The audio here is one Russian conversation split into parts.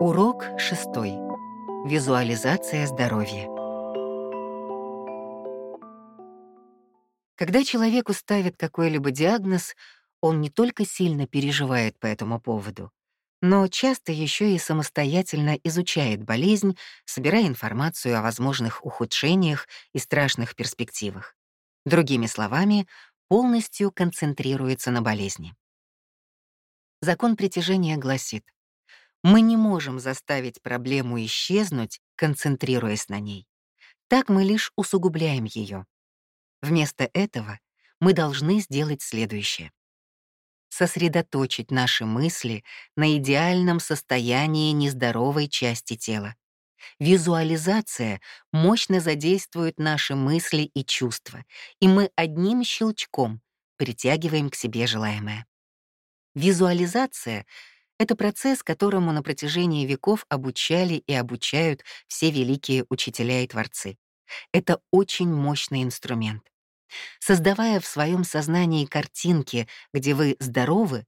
Урок шестой. Визуализация здоровья. Когда человеку ставят какой-либо диагноз, он не только сильно переживает по этому поводу, но часто еще и самостоятельно изучает болезнь, собирая информацию о возможных ухудшениях и страшных перспективах. Другими словами, полностью концентрируется на болезни. Закон притяжения гласит, мы не можем заставить проблему исчезнуть, концентрируясь на ней. Так мы лишь усугубляем ее. Вместо этого мы должны сделать следующее. Сосредоточить наши мысли на идеальном состоянии нездоровой части тела. Визуализация мощно задействует наши мысли и чувства, и мы одним щелчком притягиваем к себе желаемое. Визуализация — это процесс, которому на протяжении веков обучали и обучают все великие учителя и творцы. Это очень мощный инструмент. Создавая в своем сознании картинки, где вы здоровы,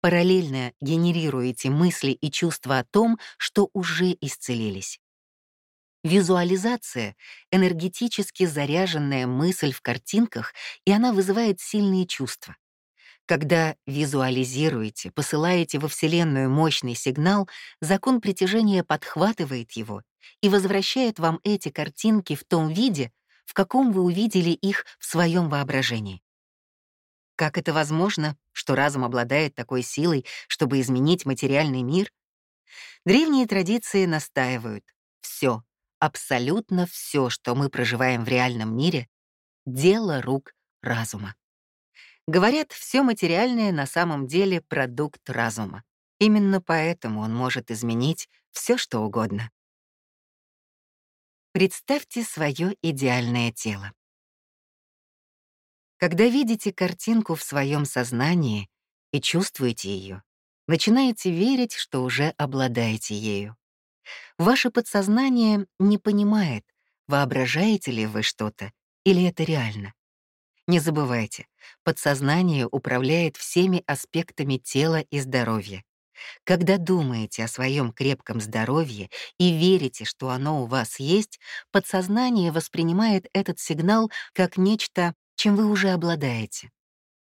параллельно генерируете мысли и чувства о том, что уже исцелились. Визуализация — энергетически заряженная мысль в картинках, и она вызывает сильные чувства. Когда визуализируете, посылаете во Вселенную мощный сигнал, закон притяжения подхватывает его и возвращает вам эти картинки в том виде, в каком вы увидели их в своем воображении. Как это возможно, что разум обладает такой силой, чтобы изменить материальный мир? Древние традиции настаивают. Все, абсолютно все, что мы проживаем в реальном мире, — дело рук разума. Говорят, все материальное на самом деле продукт разума. Именно поэтому он может изменить все, что угодно. Представьте свое идеальное тело. Когда видите картинку в своем сознании и чувствуете ее, начинаете верить, что уже обладаете ею. Ваше подсознание не понимает, воображаете ли вы что-то или это реально. Не забывайте, подсознание управляет всеми аспектами тела и здоровья. Когда думаете о своем крепком здоровье и верите, что оно у вас есть, подсознание воспринимает этот сигнал как нечто, чем вы уже обладаете.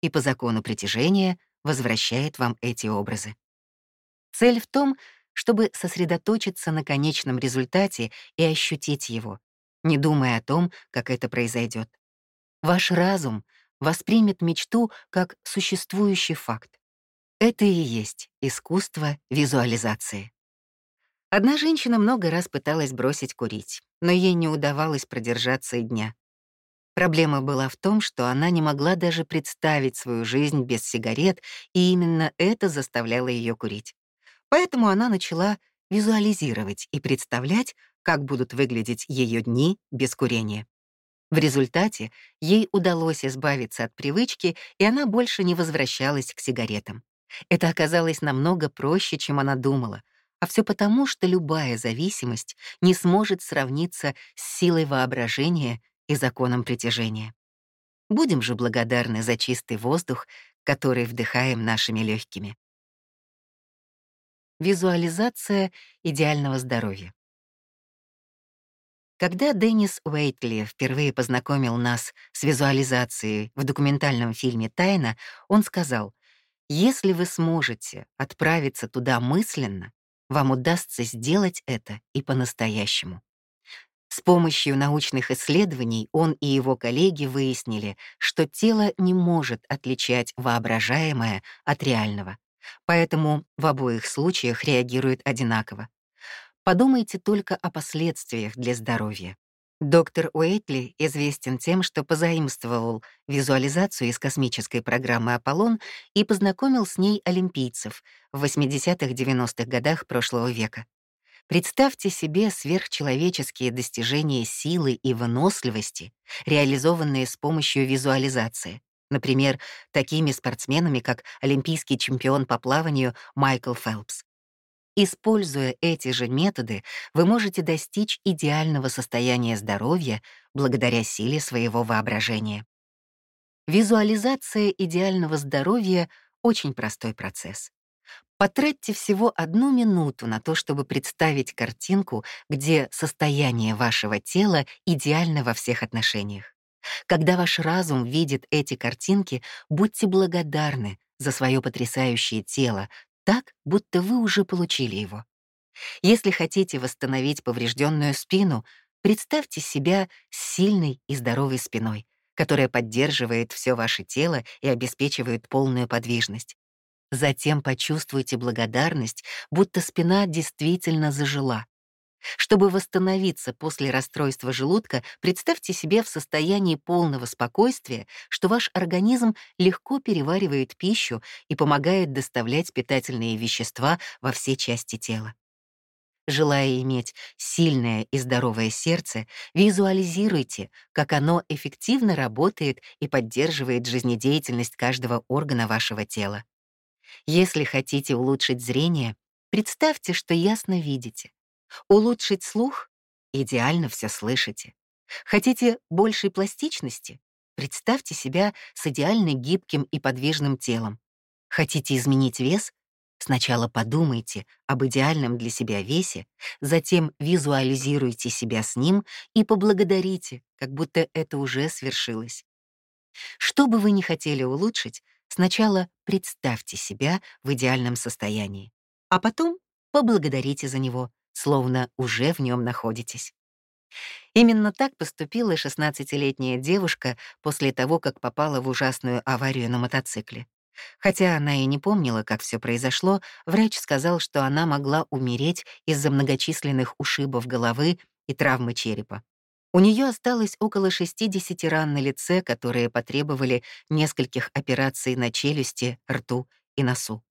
И по закону притяжения возвращает вам эти образы. Цель в том, чтобы сосредоточиться на конечном результате и ощутить его, не думая о том, как это произойдет. Ваш разум воспримет мечту как существующий факт. Это и есть искусство визуализации. Одна женщина много раз пыталась бросить курить, но ей не удавалось продержаться и дня. Проблема была в том, что она не могла даже представить свою жизнь без сигарет, и именно это заставляло ее курить. Поэтому она начала визуализировать и представлять, как будут выглядеть ее дни без курения. В результате ей удалось избавиться от привычки, и она больше не возвращалась к сигаретам. Это оказалось намного проще, чем она думала, а все потому, что любая зависимость не сможет сравниться с силой воображения и законом притяжения. Будем же благодарны за чистый воздух, который вдыхаем нашими легкими. Визуализация идеального здоровья. Когда Деннис Уэйтли впервые познакомил нас с визуализацией в документальном фильме «Тайна», он сказал, «Если вы сможете отправиться туда мысленно, вам удастся сделать это и по-настоящему». С помощью научных исследований он и его коллеги выяснили, что тело не может отличать воображаемое от реального, поэтому в обоих случаях реагирует одинаково. Подумайте только о последствиях для здоровья. Доктор Уэйтли известен тем, что позаимствовал визуализацию из космической программы «Аполлон» и познакомил с ней олимпийцев в 80-90-х годах прошлого века. Представьте себе сверхчеловеческие достижения силы и выносливости, реализованные с помощью визуализации. Например, такими спортсменами, как олимпийский чемпион по плаванию Майкл Фелпс. Используя эти же методы, вы можете достичь идеального состояния здоровья благодаря силе своего воображения. Визуализация идеального здоровья — очень простой процесс. Потратьте всего одну минуту на то, чтобы представить картинку, где состояние вашего тела идеально во всех отношениях. Когда ваш разум видит эти картинки, будьте благодарны за свое потрясающее тело, так, будто вы уже получили его. Если хотите восстановить поврежденную спину, представьте себя с сильной и здоровой спиной, которая поддерживает все ваше тело и обеспечивает полную подвижность. Затем почувствуйте благодарность, будто спина действительно зажила. Чтобы восстановиться после расстройства желудка, представьте себе в состоянии полного спокойствия, что ваш организм легко переваривает пищу и помогает доставлять питательные вещества во все части тела. Желая иметь сильное и здоровое сердце, визуализируйте, как оно эффективно работает и поддерживает жизнедеятельность каждого органа вашего тела. Если хотите улучшить зрение, представьте, что ясно видите. Улучшить слух — идеально все слышите. Хотите большей пластичности? Представьте себя с идеально гибким и подвижным телом. Хотите изменить вес? Сначала подумайте об идеальном для себя весе, затем визуализируйте себя с ним и поблагодарите, как будто это уже свершилось. Что бы вы ни хотели улучшить, Сначала представьте себя в идеальном состоянии, а потом поблагодарите за него, словно уже в нем находитесь. Именно так поступила 16-летняя девушка после того, как попала в ужасную аварию на мотоцикле. Хотя она и не помнила, как все произошло, врач сказал, что она могла умереть из-за многочисленных ушибов головы и травмы черепа. У нее осталось около 60 ран на лице, которые потребовали нескольких операций на челюсти, рту и носу.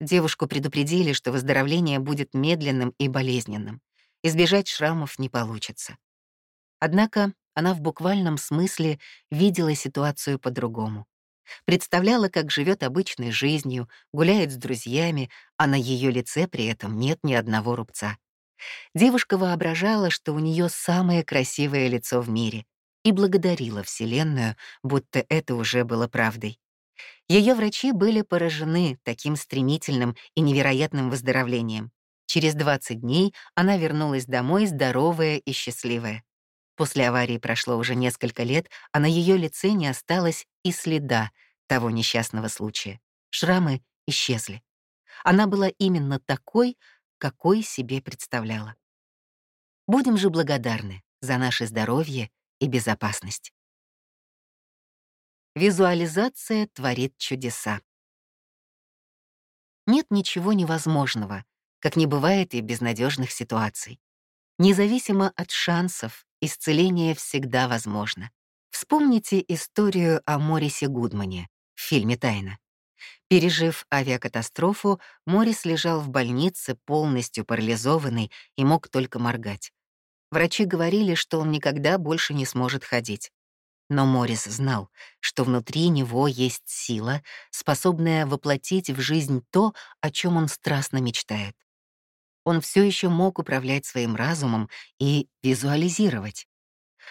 Девушку предупредили, что выздоровление будет медленным и болезненным. Избежать шрамов не получится. Однако она в буквальном смысле видела ситуацию по-другому. Представляла, как живет обычной жизнью, гуляет с друзьями, а на ее лице при этом нет ни одного рубца. Девушка воображала, что у нее самое красивое лицо в мире, и благодарила Вселенную, будто это уже было правдой. Ее врачи были поражены таким стремительным и невероятным выздоровлением. Через 20 дней она вернулась домой здоровая и счастливая. После аварии прошло уже несколько лет, а на ее лице не осталось и следа того несчастного случая. Шрамы исчезли. Она была именно такой, какой себе представляла. Будем же благодарны за наше здоровье и безопасность. Визуализация творит чудеса. Нет ничего невозможного, как не бывает и безнадежных ситуаций. Независимо от шансов, исцеление всегда возможно. Вспомните историю о Морисе Гудмане в фильме «Тайна». Пережив авиакатастрофу, Морис лежал в больнице, полностью парализованный и мог только моргать. Врачи говорили, что он никогда больше не сможет ходить. Но Морис знал, что внутри него есть сила, способная воплотить в жизнь то, о чем он страстно мечтает. Он все еще мог управлять своим разумом и визуализировать.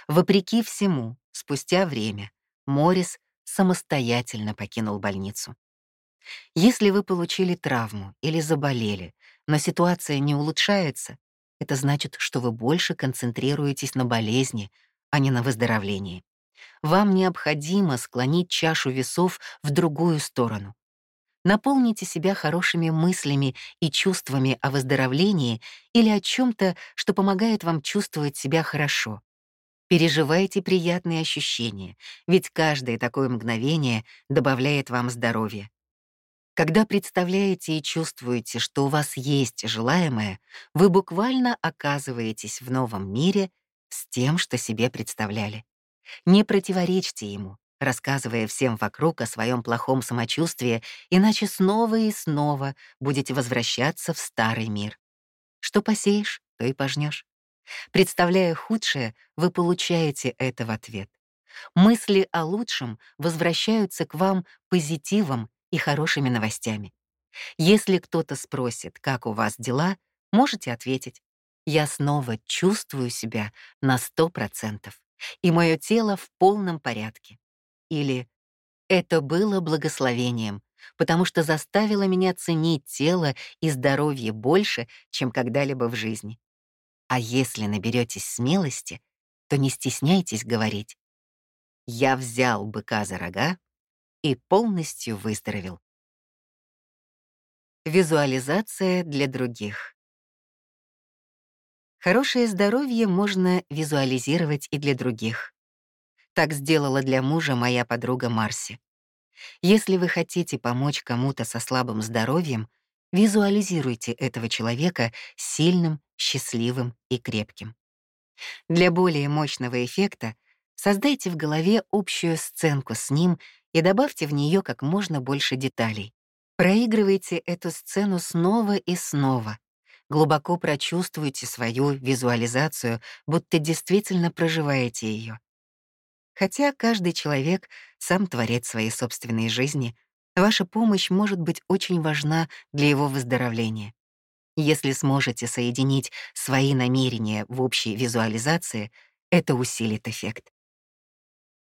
Вопреки всему, спустя время, Морис самостоятельно покинул больницу. Если вы получили травму или заболели, но ситуация не улучшается, это значит, что вы больше концентрируетесь на болезни, а не на выздоровлении. Вам необходимо склонить чашу весов в другую сторону. Наполните себя хорошими мыслями и чувствами о выздоровлении или о чем то что помогает вам чувствовать себя хорошо. Переживайте приятные ощущения, ведь каждое такое мгновение добавляет вам здоровья. Когда представляете и чувствуете, что у вас есть желаемое, вы буквально оказываетесь в новом мире с тем, что себе представляли. Не противоречьте ему, рассказывая всем вокруг о своем плохом самочувствии, иначе снова и снова будете возвращаться в старый мир. Что посеешь, то и пожнешь. Представляя худшее, вы получаете это в ответ. Мысли о лучшем возвращаются к вам позитивом и хорошими новостями. Если кто-то спросит, как у вас дела, можете ответить, я снова чувствую себя на 100%, и мое тело в полном порядке. Или это было благословением, потому что заставила меня ценить тело и здоровье больше, чем когда-либо в жизни. А если наберетесь смелости, то не стесняйтесь говорить. Я взял быка за рога и полностью выздоровел. Визуализация для других. Хорошее здоровье можно визуализировать и для других. Так сделала для мужа моя подруга Марси. Если вы хотите помочь кому-то со слабым здоровьем, визуализируйте этого человека сильным, счастливым и крепким. Для более мощного эффекта создайте в голове общую сценку с ним и добавьте в нее как можно больше деталей. Проигрывайте эту сцену снова и снова. Глубоко прочувствуйте свою визуализацию, будто действительно проживаете ее. Хотя каждый человек сам творец своей собственной жизни, ваша помощь может быть очень важна для его выздоровления. Если сможете соединить свои намерения в общей визуализации, это усилит эффект.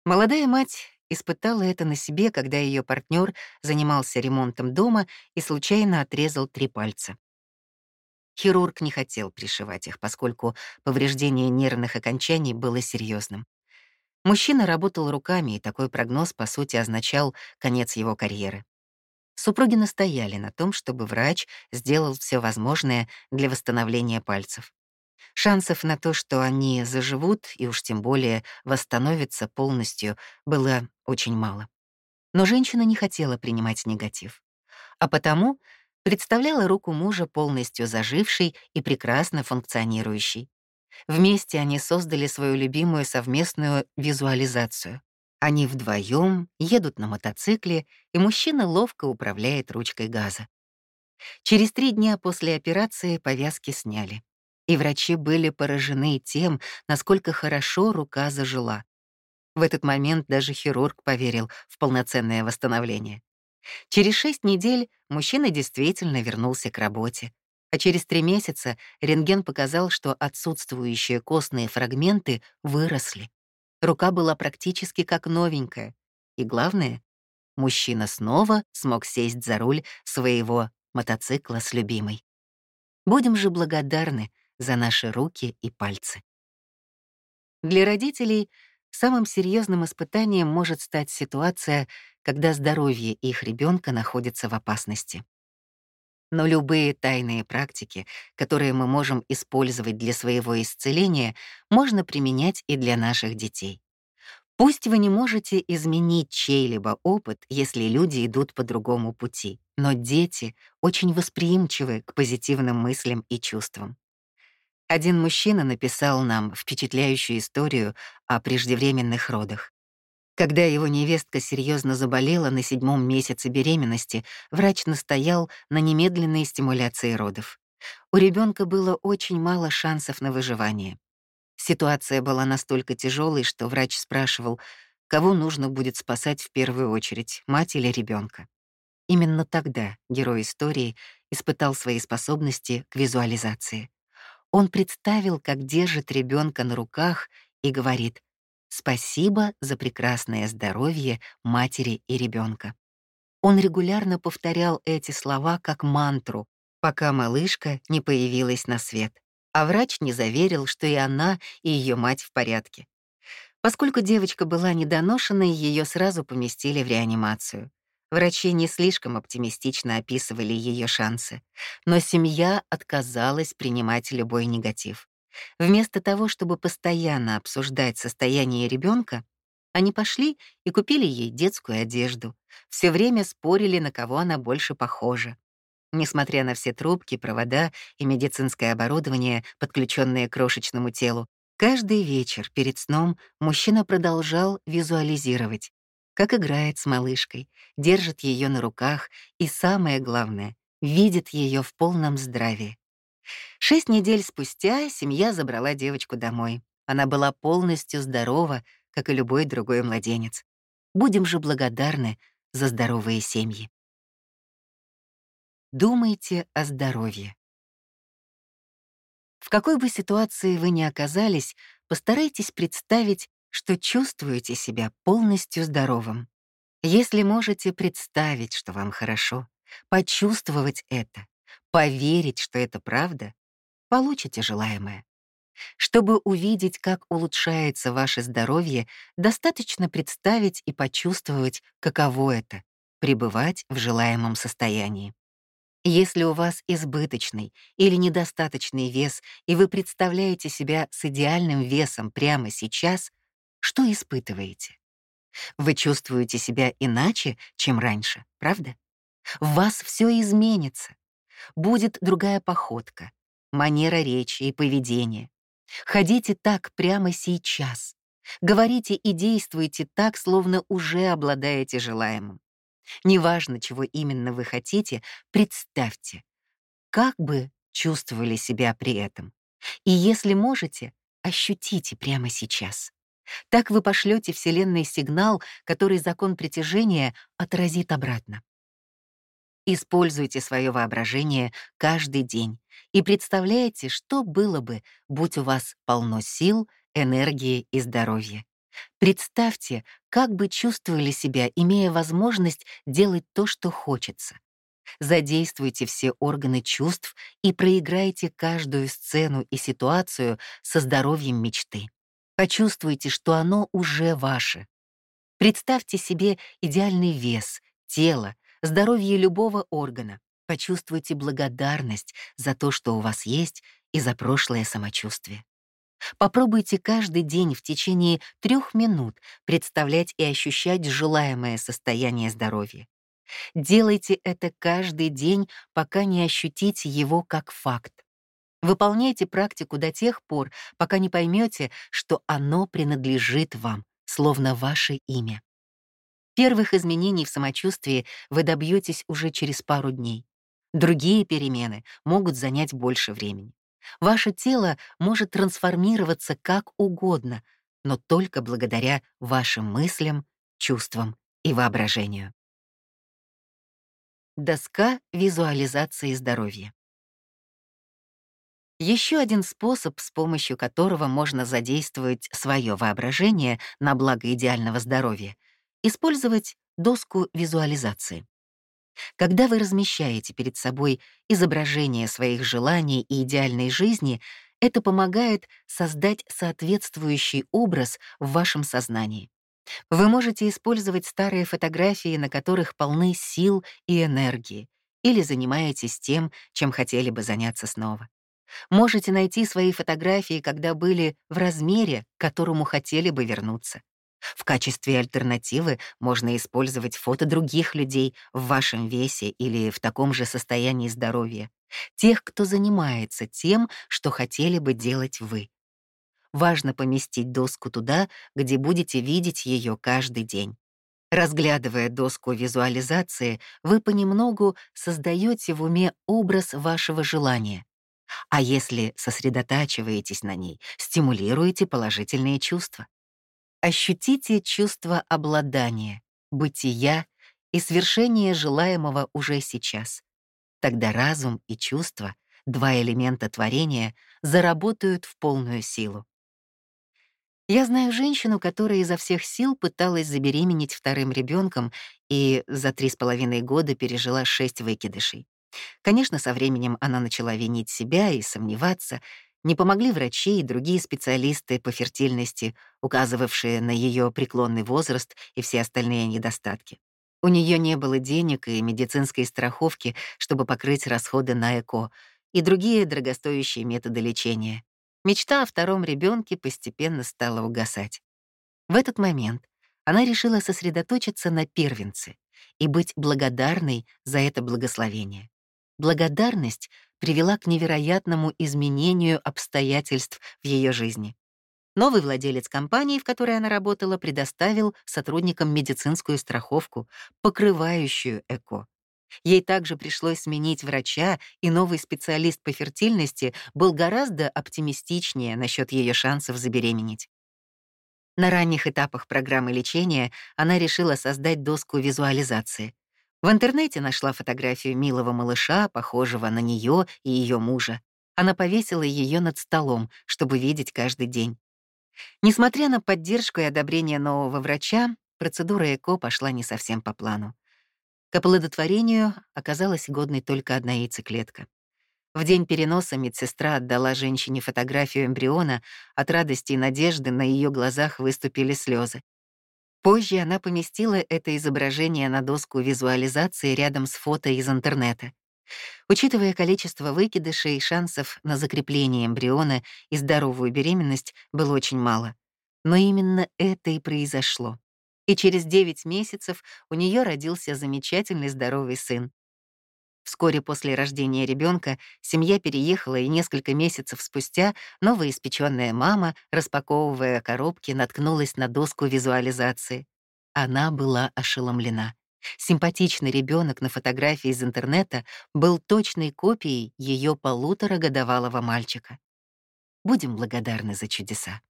Молодая мать испытала это на себе, когда ее партнер занимался ремонтом дома и случайно отрезал три пальца. Хирург не хотел пришивать их, поскольку повреждение нервных окончаний было серьезным. Мужчина работал руками, и такой прогноз, по сути, означал конец его карьеры. Супруги настояли на том, чтобы врач сделал все возможное для восстановления пальцев. Шансов на то, что они заживут и уж тем более восстановятся полностью, было очень мало. Но женщина не хотела принимать негатив. А потому представляла руку мужа полностью зажившей и прекрасно функционирующей. Вместе они создали свою любимую совместную визуализацию. Они вдвоем едут на мотоцикле, и мужчина ловко управляет ручкой газа. Через три дня после операции повязки сняли, и врачи были поражены тем, насколько хорошо рука зажила. В этот момент даже хирург поверил в полноценное восстановление. Через шесть недель мужчина действительно вернулся к работе, а через три месяца рентген показал, что отсутствующие костные фрагменты выросли. Рука была практически как новенькая. И главное, мужчина снова смог сесть за руль своего мотоцикла с любимой. Будем же благодарны за наши руки и пальцы. Для родителей самым серьезным испытанием может стать ситуация, когда здоровье их ребенка находится в опасности. Но любые тайные практики, которые мы можем использовать для своего исцеления, можно применять и для наших детей. Пусть вы не можете изменить чей-либо опыт, если люди идут по другому пути, но дети очень восприимчивы к позитивным мыслям и чувствам. Один мужчина написал нам впечатляющую историю о преждевременных родах. Когда его невестка серьезно заболела на седьмом месяце беременности, врач настоял на немедленной стимуляции родов. У ребенка было очень мало шансов на выживание. Ситуация была настолько тяжелой, что врач спрашивал, кого нужно будет спасать в первую очередь, мать или ребенка. Именно тогда герой истории испытал свои способности к визуализации. Он представил, как держит ребенка на руках и говорит Спасибо за прекрасное здоровье матери и ребенка. Он регулярно повторял эти слова как мантру, пока малышка не появилась на свет, а врач не заверил, что и она, и ее мать в порядке. Поскольку девочка была недоношенной, ее сразу поместили в реанимацию. Врачи не слишком оптимистично описывали ее шансы, но семья отказалась принимать любой негатив. Вместо того, чтобы постоянно обсуждать состояние ребенка, они пошли и купили ей детскую одежду. Все время спорили, на кого она больше похожа. Несмотря на все трубки, провода и медицинское оборудование, подключенное к крошечному телу, каждый вечер перед сном мужчина продолжал визуализировать, как играет с малышкой, держит ее на руках и, самое главное, видит ее в полном здравии. Шесть недель спустя семья забрала девочку домой. Она была полностью здорова, как и любой другой младенец. Будем же благодарны за здоровые семьи. Думайте о здоровье. В какой бы ситуации вы ни оказались, постарайтесь представить, что чувствуете себя полностью здоровым. Если можете представить, что вам хорошо, почувствовать это, поверить, что это правда, получите желаемое. Чтобы увидеть, как улучшается ваше здоровье, достаточно представить и почувствовать, каково это — пребывать в желаемом состоянии. Если у вас избыточный или недостаточный вес, и вы представляете себя с идеальным весом прямо сейчас, что испытываете? Вы чувствуете себя иначе, чем раньше, правда? В вас все изменится. Будет другая походка, манера речи и поведения. Ходите так прямо сейчас. Говорите и действуйте так, словно уже обладаете желаемым. Неважно, чего именно вы хотите, представьте, как бы чувствовали себя при этом. И если можете, ощутите прямо сейчас. Так вы пошлете Вселенной сигнал, который закон притяжения отразит обратно. Используйте свое воображение каждый день и представляйте, что было бы, будь у вас полно сил, энергии и здоровья. Представьте, как бы чувствовали себя, имея возможность делать то, что хочется. Задействуйте все органы чувств и проиграйте каждую сцену и ситуацию со здоровьем мечты. Почувствуйте, что оно уже ваше. Представьте себе идеальный вес, тело, здоровье любого органа. Почувствуйте благодарность за то, что у вас есть, и за прошлое самочувствие. Попробуйте каждый день в течение трех минут представлять и ощущать желаемое состояние здоровья. Делайте это каждый день, пока не ощутите его как факт. Выполняйте практику до тех пор, пока не поймете, что оно принадлежит вам, словно ваше имя. Первых изменений в самочувствии вы добьетесь уже через пару дней. Другие перемены могут занять больше времени. Ваше тело может трансформироваться как угодно, но только благодаря вашим мыслям, чувствам и воображению. Доска визуализации здоровья. Еще один способ, с помощью которого можно задействовать свое воображение на благо идеального здоровья — использовать доску визуализации. Когда вы размещаете перед собой изображение своих желаний и идеальной жизни, это помогает создать соответствующий образ в вашем сознании. Вы можете использовать старые фотографии, на которых полны сил и энергии, или занимаетесь тем, чем хотели бы заняться снова. Можете найти свои фотографии, когда были в размере, к которому хотели бы вернуться. В качестве альтернативы можно использовать фото других людей в вашем весе или в таком же состоянии здоровья, тех, кто занимается тем, что хотели бы делать вы. Важно поместить доску туда, где будете видеть ее каждый день. Разглядывая доску визуализации, вы понемногу создаете в уме образ вашего желания. А если сосредотачиваетесь на ней, стимулируете положительные чувства. Ощутите чувство обладания, бытия и свершения желаемого уже сейчас. Тогда разум и чувство, два элемента творения, заработают в полную силу. Я знаю женщину, которая изо всех сил пыталась забеременеть вторым ребенком и за три с половиной года пережила шесть выкидышей. Конечно, со временем она начала винить себя и сомневаться, не помогли врачи и другие специалисты по фертильности, указывавшие на ее преклонный возраст и все остальные недостатки. У нее не было денег и медицинской страховки, чтобы покрыть расходы на ЭКО и другие дорогостоящие методы лечения. Мечта о втором ребенке постепенно стала угасать. В этот момент она решила сосредоточиться на первенце и быть благодарной за это благословение. Благодарность привела к невероятному изменению обстоятельств в ее жизни. Новый владелец компании, в которой она работала, предоставил сотрудникам медицинскую страховку, покрывающую ЭКО. Ей также пришлось сменить врача, и новый специалист по фертильности был гораздо оптимистичнее насчет ее шансов забеременеть. На ранних этапах программы лечения она решила создать доску визуализации. В интернете нашла фотографию милого малыша, похожего на нее и ее мужа. Она повесила ее над столом, чтобы видеть каждый день. Несмотря на поддержку и одобрение нового врача, процедура ЭКО пошла не совсем по плану. К оплодотворению оказалась годной только одна яйцеклетка. В день переноса медсестра отдала женщине фотографию эмбриона, от радости и надежды на ее глазах выступили слезы. Позже она поместила это изображение на доску визуализации рядом с фото из интернета. Учитывая количество выкидышей, шансов на закрепление эмбриона и здоровую беременность было очень мало. Но именно это и произошло. И через 9 месяцев у нее родился замечательный здоровый сын. Вскоре после рождения ребенка семья переехала, и несколько месяцев спустя новоиспеченная мама, распаковывая коробки, наткнулась на доску визуализации. Она была ошеломлена. Симпатичный ребенок на фотографии из интернета был точной копией ее полуторагодовалого мальчика. Будем благодарны за чудеса.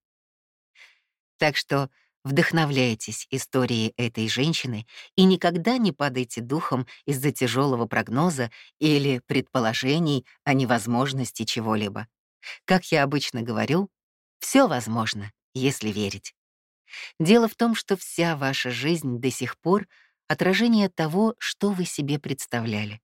Так что вдохновляйтесь историей этой женщины и никогда не падайте духом из-за тяжелого прогноза или предположений о невозможности чего-либо. Как я обычно говорю, все возможно, если верить. Дело в том, что вся ваша жизнь до сих пор — отражение того, что вы себе представляли.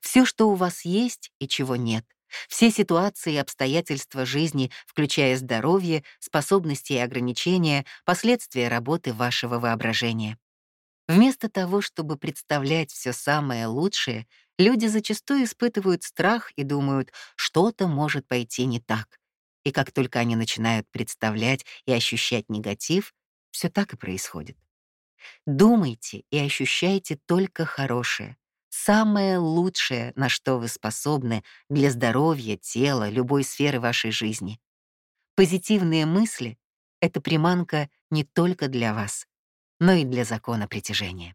Все, что у вас есть и чего нет. Все ситуации и обстоятельства жизни, включая здоровье, способности и ограничения, последствия работы вашего воображения. Вместо того, чтобы представлять все самое лучшее, люди зачастую испытывают страх и думают, что-то может пойти не так. И как только они начинают представлять и ощущать негатив, все так и происходит. Думайте и ощущайте только хорошее, самое лучшее, на что вы способны для здоровья, тела, любой сферы вашей жизни. Позитивные мысли — это приманка не только для вас, но и для закона притяжения.